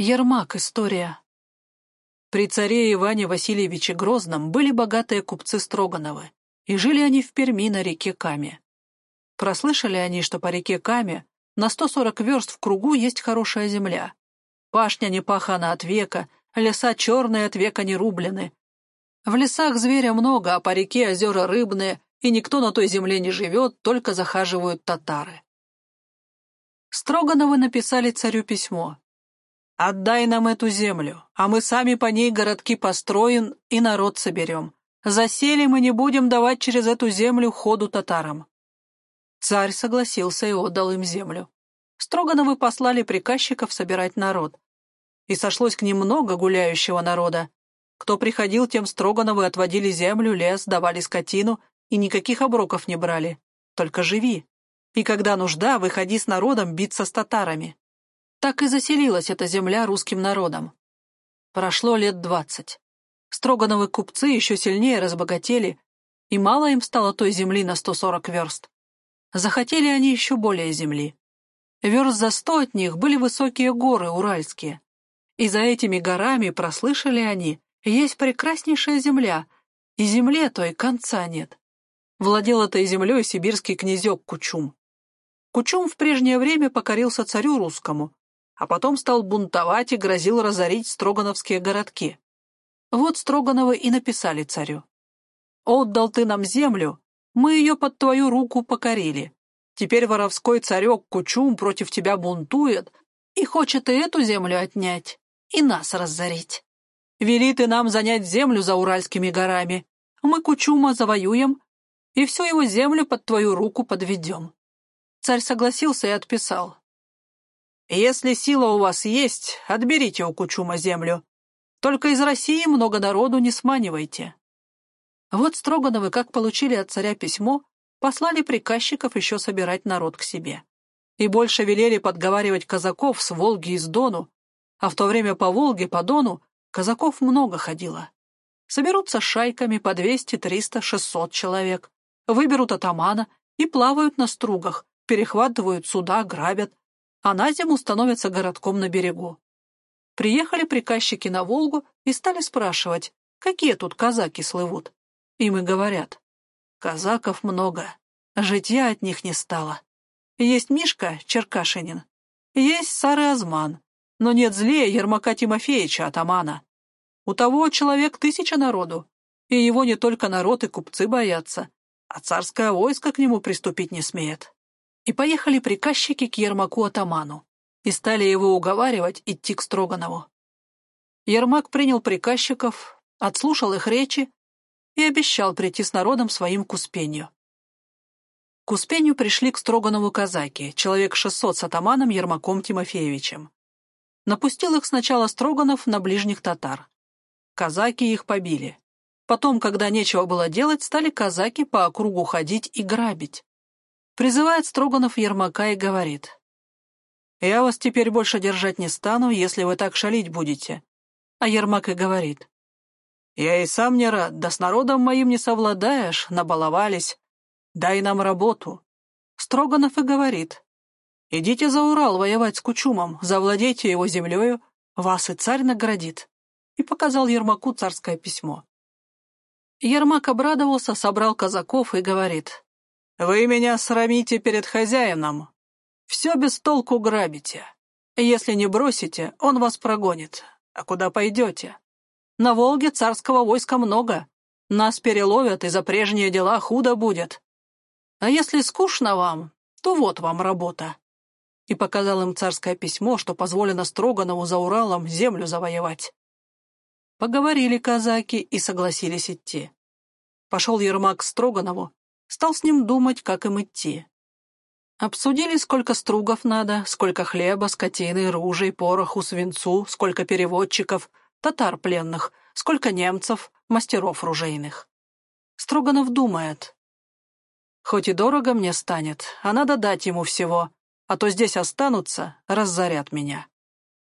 Ермак. История. При царе Иване Васильевиче Грозном были богатые купцы Строгановы, и жили они в Перми на реке Каме. Прослышали они, что по реке Каме на 140 верст в кругу есть хорошая земля. Пашня не пахана от века, леса черные от века не рублены. В лесах зверя много, а по реке озера рыбные, и никто на той земле не живет, только захаживают татары. Строгановы написали царю письмо, Отдай нам эту землю, а мы сами по ней городки построим и народ соберем. Заселим и не будем давать через эту землю ходу татарам». Царь согласился и отдал им землю. Строгановы послали приказчиков собирать народ. И сошлось к ним много гуляющего народа. Кто приходил, тем Строгановы отводили землю, лес, давали скотину и никаких оброков не брали. Только живи. И когда нужда, выходи с народом биться с татарами. Так и заселилась эта земля русским народом. Прошло лет двадцать. Строгановы купцы еще сильнее разбогатели, и мало им стало той земли на сто сорок верст. Захотели они еще более земли. Верст за сто от них были высокие горы уральские. И за этими горами, прослышали они, есть прекраснейшая земля, и земле той конца нет. Владел этой землей сибирский князек Кучум. Кучум в прежнее время покорился царю русскому, а потом стал бунтовать и грозил разорить строгановские городки. Вот Строгановы и написали царю. «Отдал ты нам землю, мы ее под твою руку покорили. Теперь воровской царек Кучум против тебя бунтует и хочет и эту землю отнять, и нас разорить. Вели ты нам занять землю за Уральскими горами, мы Кучума завоюем и всю его землю под твою руку подведем». Царь согласился и отписал. Если сила у вас есть, отберите у Кучума землю. Только из России много народу не сманивайте. Вот Строгановы, как получили от царя письмо, послали приказчиков еще собирать народ к себе. И больше велели подговаривать казаков с Волги и с Дону, а в то время по Волге, по Дону казаков много ходило. Соберутся шайками по 200, 300, 600 человек, выберут атамана и плавают на стругах, перехватывают суда, грабят, а на зиму становятся городком на берегу. Приехали приказчики на Волгу и стали спрашивать, какие тут казаки слывут. Им и говорят, казаков много, житья от них не стало. Есть Мишка Черкашинин, есть Сары Азман, но нет злее Ермака Тимофеевича, атамана. У того человек тысяча народу, и его не только народ и купцы боятся, а царское войско к нему приступить не смеет. И поехали приказчики к Ермаку-атаману и стали его уговаривать идти к Строганову. Ермак принял приказчиков, отслушал их речи и обещал прийти с народом своим к Успенью. К Успенью пришли к Строганову казаки, человек шестьсот с атаманом Ермаком Тимофеевичем. Напустил их сначала Строганов на ближних татар. Казаки их побили. Потом, когда нечего было делать, стали казаки по округу ходить и грабить. Призывает Строганов Ермака и говорит. «Я вас теперь больше держать не стану, если вы так шалить будете». А Ермак и говорит. «Я и сам не рад, да с народом моим не совладаешь, набаловались. Дай нам работу». Строганов и говорит. «Идите за Урал воевать с Кучумом, завладейте его землею, вас и царь наградит». И показал Ермаку царское письмо. Ермак обрадовался, собрал казаков и говорит. Вы меня срамите перед хозяином. Все без толку грабите. Если не бросите, он вас прогонит. А куда пойдете? На Волге царского войска много. Нас переловят, и за прежние дела худо будет. А если скучно вам, то вот вам работа. И показал им царское письмо, что позволено Строганову за Уралом землю завоевать. Поговорили казаки и согласились идти. Пошел Ермак к Строганову, Стал с ним думать, как им идти. Обсудили, сколько стругов надо, сколько хлеба, скотины, ружей, пороху, свинцу, сколько переводчиков, татар пленных, сколько немцев, мастеров ружейных. Строганов думает. Хоть и дорого мне станет, а надо дать ему всего, а то здесь останутся, разорят меня.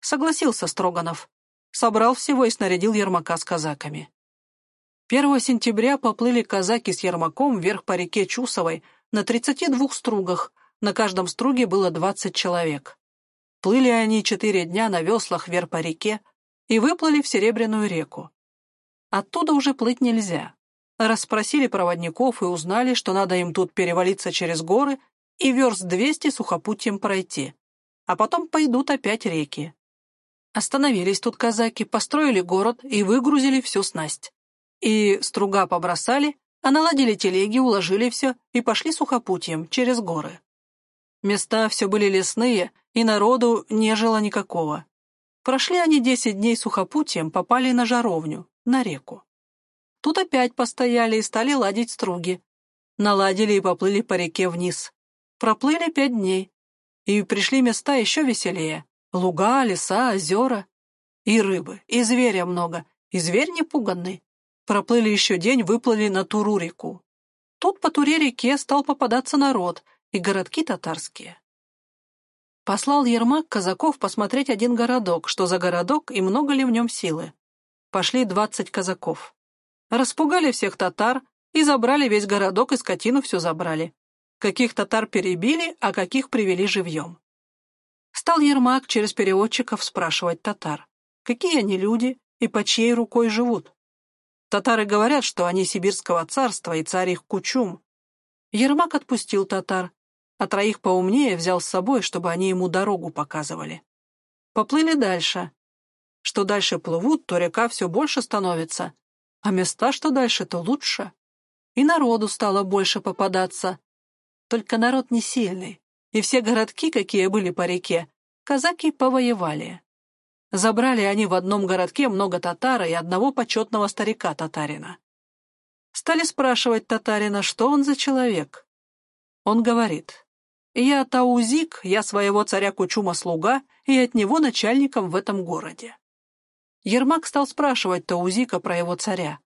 Согласился Строганов. Собрал всего и снарядил Ермака с казаками. 1 сентября поплыли казаки с Ермаком вверх по реке Чусовой на 32 стругах, на каждом струге было 20 человек. Плыли они четыре дня на веслах вверх по реке и выплыли в Серебряную реку. Оттуда уже плыть нельзя. Расспросили проводников и узнали, что надо им тут перевалиться через горы и верст двести сухопутьем пройти, а потом пойдут опять реки. Остановились тут казаки, построили город и выгрузили всю снасть. И струга побросали, а наладили телеги, уложили все и пошли сухопутьем через горы. Места все были лесные, и народу не жило никакого. Прошли они десять дней сухопутьем, попали на жаровню, на реку. Тут опять постояли и стали ладить струги. Наладили и поплыли по реке вниз. Проплыли пять дней. И пришли места еще веселее. Луга, леса, озера. И рыбы, и зверя много, и зверь непуганный. Проплыли еще день, выплыли на Туру-реку. Тут по Туре-реке стал попадаться народ и городки татарские. Послал Ермак казаков посмотреть один городок, что за городок и много ли в нем силы. Пошли двадцать казаков. Распугали всех татар и забрали весь городок и скотину все забрали. Каких татар перебили, а каких привели живьем. Стал Ермак через переводчиков спрашивать татар, какие они люди и по чьей рукой живут. Татары говорят, что они сибирского царства и царь их Кучум. Ермак отпустил татар, а троих поумнее взял с собой, чтобы они ему дорогу показывали. Поплыли дальше. Что дальше плывут, то река все больше становится, а места, что дальше, то лучше. И народу стало больше попадаться. Только народ не сильный и все городки, какие были по реке, казаки повоевали. Забрали они в одном городке много татара и одного почетного старика-татарина. Стали спрашивать татарина, что он за человек. Он говорит, «Я Таузик, я своего царя Кучума слуга и от него начальником в этом городе». Ермак стал спрашивать Таузика про его царя.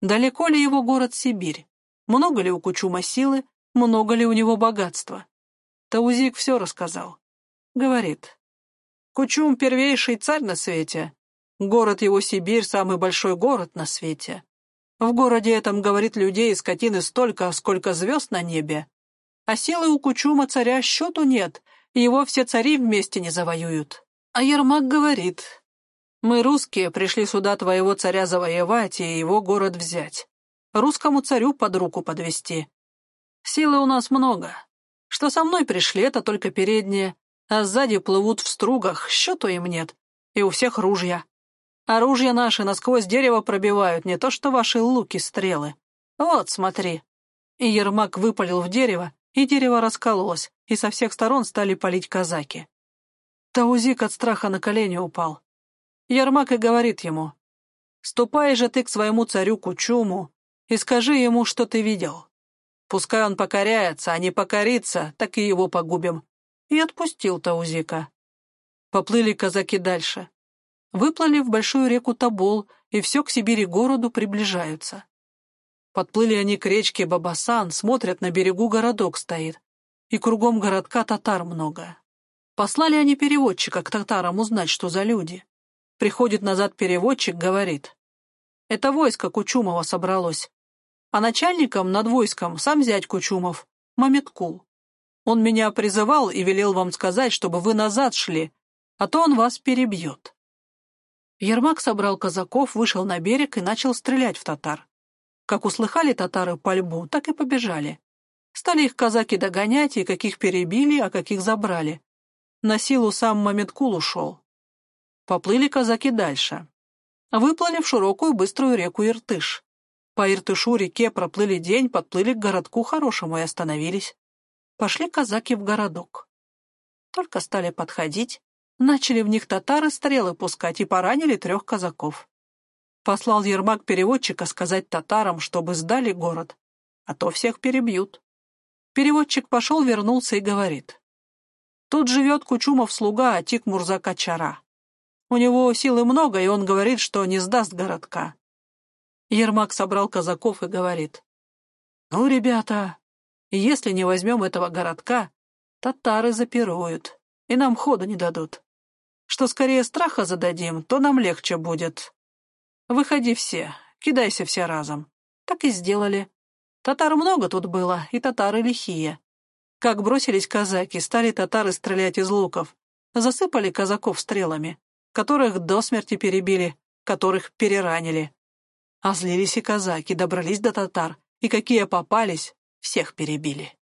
Далеко ли его город Сибирь? Много ли у Кучума силы? Много ли у него богатства? Таузик все рассказал. Говорит, Кучум — первейший царь на свете. Город его Сибирь — самый большой город на свете. В городе этом, говорит, людей и скотины столько, сколько звезд на небе. А силы у Кучума царя счету нет, и его все цари вместе не завоюют. А Ермак говорит, мы, русские, пришли сюда твоего царя завоевать и его город взять. Русскому царю под руку подвести. Силы у нас много, что со мной пришли, это только передние, а сзади плывут в стругах, счету им нет, и у всех ружья. Оружия наши насквозь дерево пробивают, не то что ваши луки-стрелы. Вот, смотри». И Ермак выпалил в дерево, и дерево раскололось, и со всех сторон стали палить казаки. Таузик от страха на колени упал. Ермак и говорит ему, «Ступай же ты к своему царю Кучуму и скажи ему, что ты видел. Пускай он покоряется, а не покорится, так и его погубим. И отпустил Таузика. Поплыли казаки дальше. Выплыли в большую реку Тобол, и все к Сибири городу приближаются. Подплыли они к речке Бабасан, смотрят, на берегу городок стоит, и кругом городка татар много. Послали они переводчика к татарам узнать, что за люди. Приходит назад переводчик, говорит. Это войско Кучумова собралось а начальником над войском сам зять Кучумов, Мамиткул. Он меня призывал и велел вам сказать, чтобы вы назад шли, а то он вас перебьет. Ермак собрал казаков, вышел на берег и начал стрелять в татар. Как услыхали татары пальбу, так и побежали. Стали их казаки догонять, и каких перебили, а каких забрали. На силу сам Мамиткул ушел. Поплыли казаки дальше. Выплыли в широкую быструю реку Иртыш. По Иртышу реке проплыли день, подплыли к городку хорошему и остановились. Пошли казаки в городок. Только стали подходить, начали в них татары стрелы пускать и поранили трех казаков. Послал Ермак переводчика сказать татарам, чтобы сдали город, а то всех перебьют. Переводчик пошел, вернулся и говорит. Тут живет Кучумов слуга Мурза Качара. У него силы много, и он говорит, что не сдаст городка. Ермак собрал казаков и говорит. «Ну, ребята, если не возьмем этого городка, татары запируют, и нам хода не дадут. Что скорее страха зададим, то нам легче будет. Выходи все, кидайся все разом». Так и сделали. Татар много тут было, и татары лихие. Как бросились казаки, стали татары стрелять из луков. засыпали казаков стрелами, которых до смерти перебили, которых переранили. А злились и казаки, добрались до татар, и какие попались, всех перебили.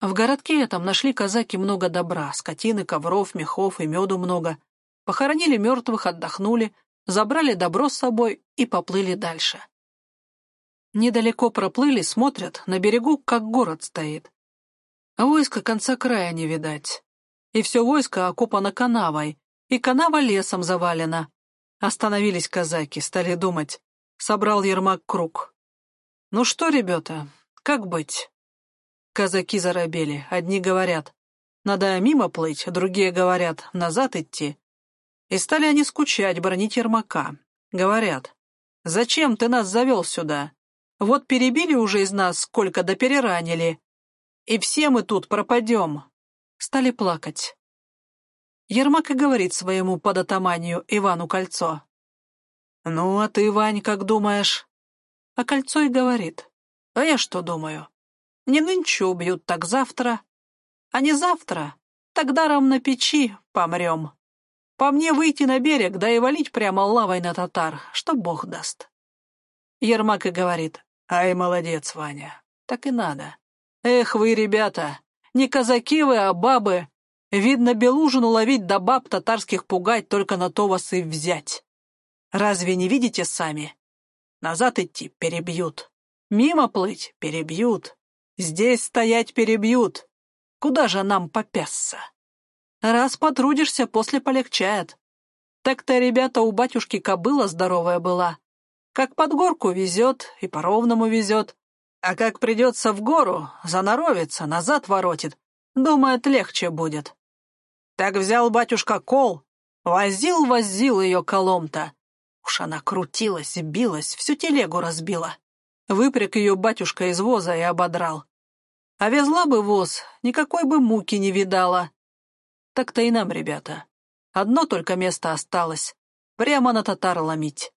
В городке этом нашли казаки много добра, скотины, ковров, мехов и меду много. Похоронили мертвых, отдохнули, забрали добро с собой и поплыли дальше. Недалеко проплыли, смотрят, на берегу как город стоит. А войска конца края не видать. И все войско окопано канавой, и канава лесом завалена. Остановились казаки, стали думать. Собрал Ермак круг. «Ну что, ребята, как быть?» Казаки заробели. Одни говорят, надо мимо плыть, другие говорят, назад идти. И стали они скучать, бронить Ермака. Говорят, зачем ты нас завел сюда? Вот перебили уже из нас сколько да переранили. И все мы тут пропадем. Стали плакать. Ермак и говорит своему податаманию Ивану Кольцо. «Ну, а ты, Вань, как думаешь?» А Кольцо и говорит. «А я что думаю? Не нынче убьют, так завтра. А не завтра, тогда рам на печи помрем. По мне выйти на берег, да и валить прямо лавой на татар, что бог даст. Ермак и говорит, ай, молодец, Ваня, так и надо. Эх вы, ребята, не казаки вы, а бабы. Видно, белужину ловить да баб татарских пугать, только на то вас и взять. Разве не видите сами? Назад идти перебьют. Мимо плыть перебьют. Здесь стоять перебьют. Куда же нам попясться? Раз потрудишься, после полегчает. Так-то, ребята, у батюшки кобыла здоровая была. Как под горку везет и по-ровному везет. А как придется в гору, заноровится, назад воротит. Думает, легче будет. Так взял батюшка кол, возил-возил ее колом-то. Уж она крутилась и билась, всю телегу разбила. Выпряг ее батюшка из воза и ободрал. А везла бы воз, никакой бы муки не видала. Так-то и нам, ребята. Одно только место осталось. Прямо на татар ломить.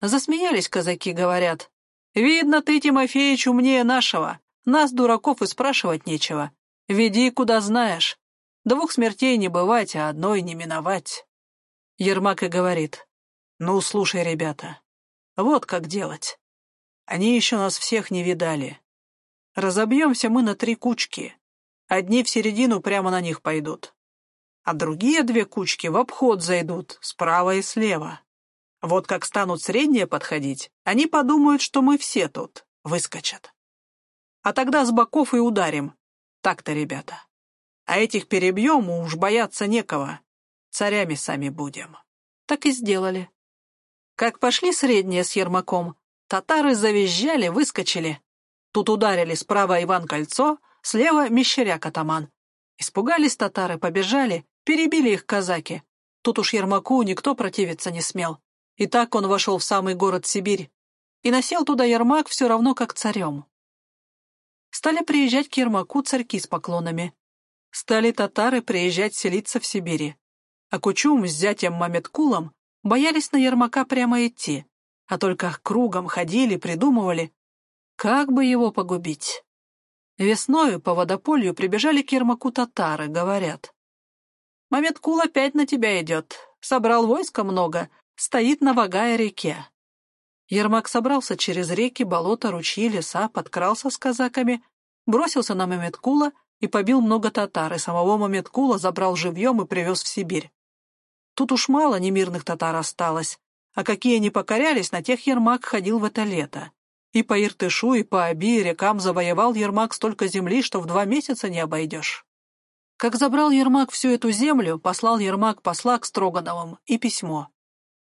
Засмеялись казаки, говорят. «Видно, ты, Тимофеич, умнее нашего. Нас, дураков, и спрашивать нечего. Веди, куда знаешь. Двух смертей не бывать, а одной не миновать». Ермак и говорит. «Ну, слушай, ребята, вот как делать. Они еще нас всех не видали. Разобьемся мы на три кучки. Одни в середину прямо на них пойдут. А другие две кучки в обход зайдут, справа и слева. Вот как станут средние подходить, они подумают, что мы все тут, выскочат. А тогда с боков и ударим. Так-то, ребята. А этих перебьем, уж бояться некого. Царями сами будем. Так и сделали. Как пошли средние с Ермаком, татары завизжали, выскочили. Тут ударили справа Иван Кольцо, слева Мещеряк-атаман. Испугались татары, побежали, перебили их казаки. Тут уж Ермаку никто противиться не смел. И так он вошел в самый город Сибирь. И насел туда Ермак все равно как царем. Стали приезжать к Ермаку царьки с поклонами. Стали татары приезжать селиться в Сибири. А Кучум с зятем Мамедкулом боялись на Ермака прямо идти, а только кругом ходили, придумывали, как бы его погубить? Весною по водополью прибежали к Ермаку татары, говорят. Мамедкул опять на тебя идет. Собрал войска много, стоит на Вагая-реке. Ермак собрался через реки, болота, ручьи, леса, подкрался с казаками, бросился на Мамедкула и побил много татар, и самого Мамедкула забрал живьем и привез в Сибирь. Тут уж мало немирных татар осталось, а какие не покорялись, на тех Ермак ходил в это лето. И по Иртышу, и по Оби рекам завоевал Ермак столько земли, что в два месяца не обойдешь. Как забрал Ермак всю эту землю, послал Ермак посла к Строгановым и письмо.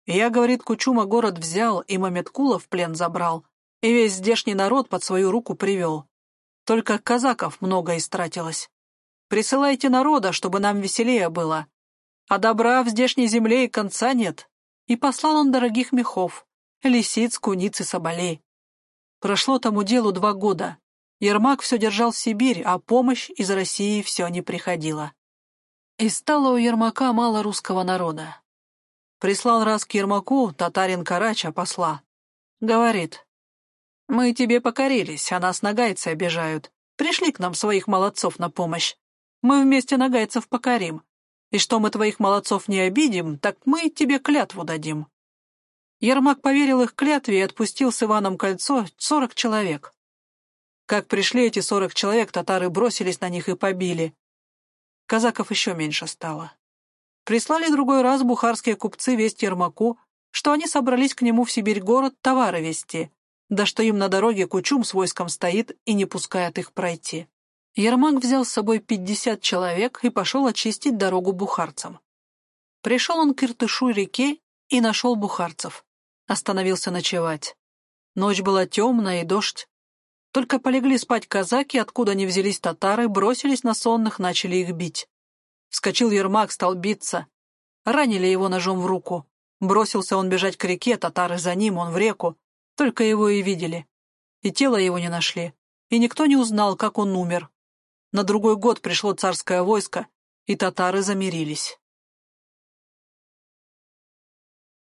Я, говорит, Кучума город взял и Мамедкула в плен забрал, и весь здешний народ под свою руку привел. Только казаков много истратилось. Присылайте народа, чтобы нам веселее было. А добра в здешней земле и конца нет. И послал он дорогих мехов, лисиц, куниц и соболей. Прошло тому делу два года. Ермак все держал Сибирь, а помощь из России все не приходила. И стало у Ермака мало русского народа. Прислал раз к Ермаку татарин Карача посла. Говорит, «Мы тебе покорились, а нас нагайцы обижают. Пришли к нам своих молодцов на помощь. Мы вместе нагайцев покорим. И что мы твоих молодцов не обидим, так мы тебе клятву дадим». Ермак поверил их клятве и отпустил с Иваном кольцо сорок человек. Как пришли эти сорок человек, татары бросились на них и побили. Казаков еще меньше стало. Прислали другой раз бухарские купцы весть Ермаку, что они собрались к нему в Сибирь-город товары везти, да что им на дороге Кучум с войском стоит и не пускает их пройти. Ермак взял с собой пятьдесят человек и пошел очистить дорогу бухарцам. Пришел он к Иртышу реке и нашел бухарцев. Остановился ночевать. Ночь была темная и дождь. Только полегли спать казаки, откуда они взялись татары, бросились на сонных, начали их бить. Вскочил Ермак, стал биться. Ранили его ножом в руку. Бросился он бежать к реке, татары за ним, он в реку. Только его и видели. И тело его не нашли. И никто не узнал, как он умер. На другой год пришло царское войско, и татары замирились.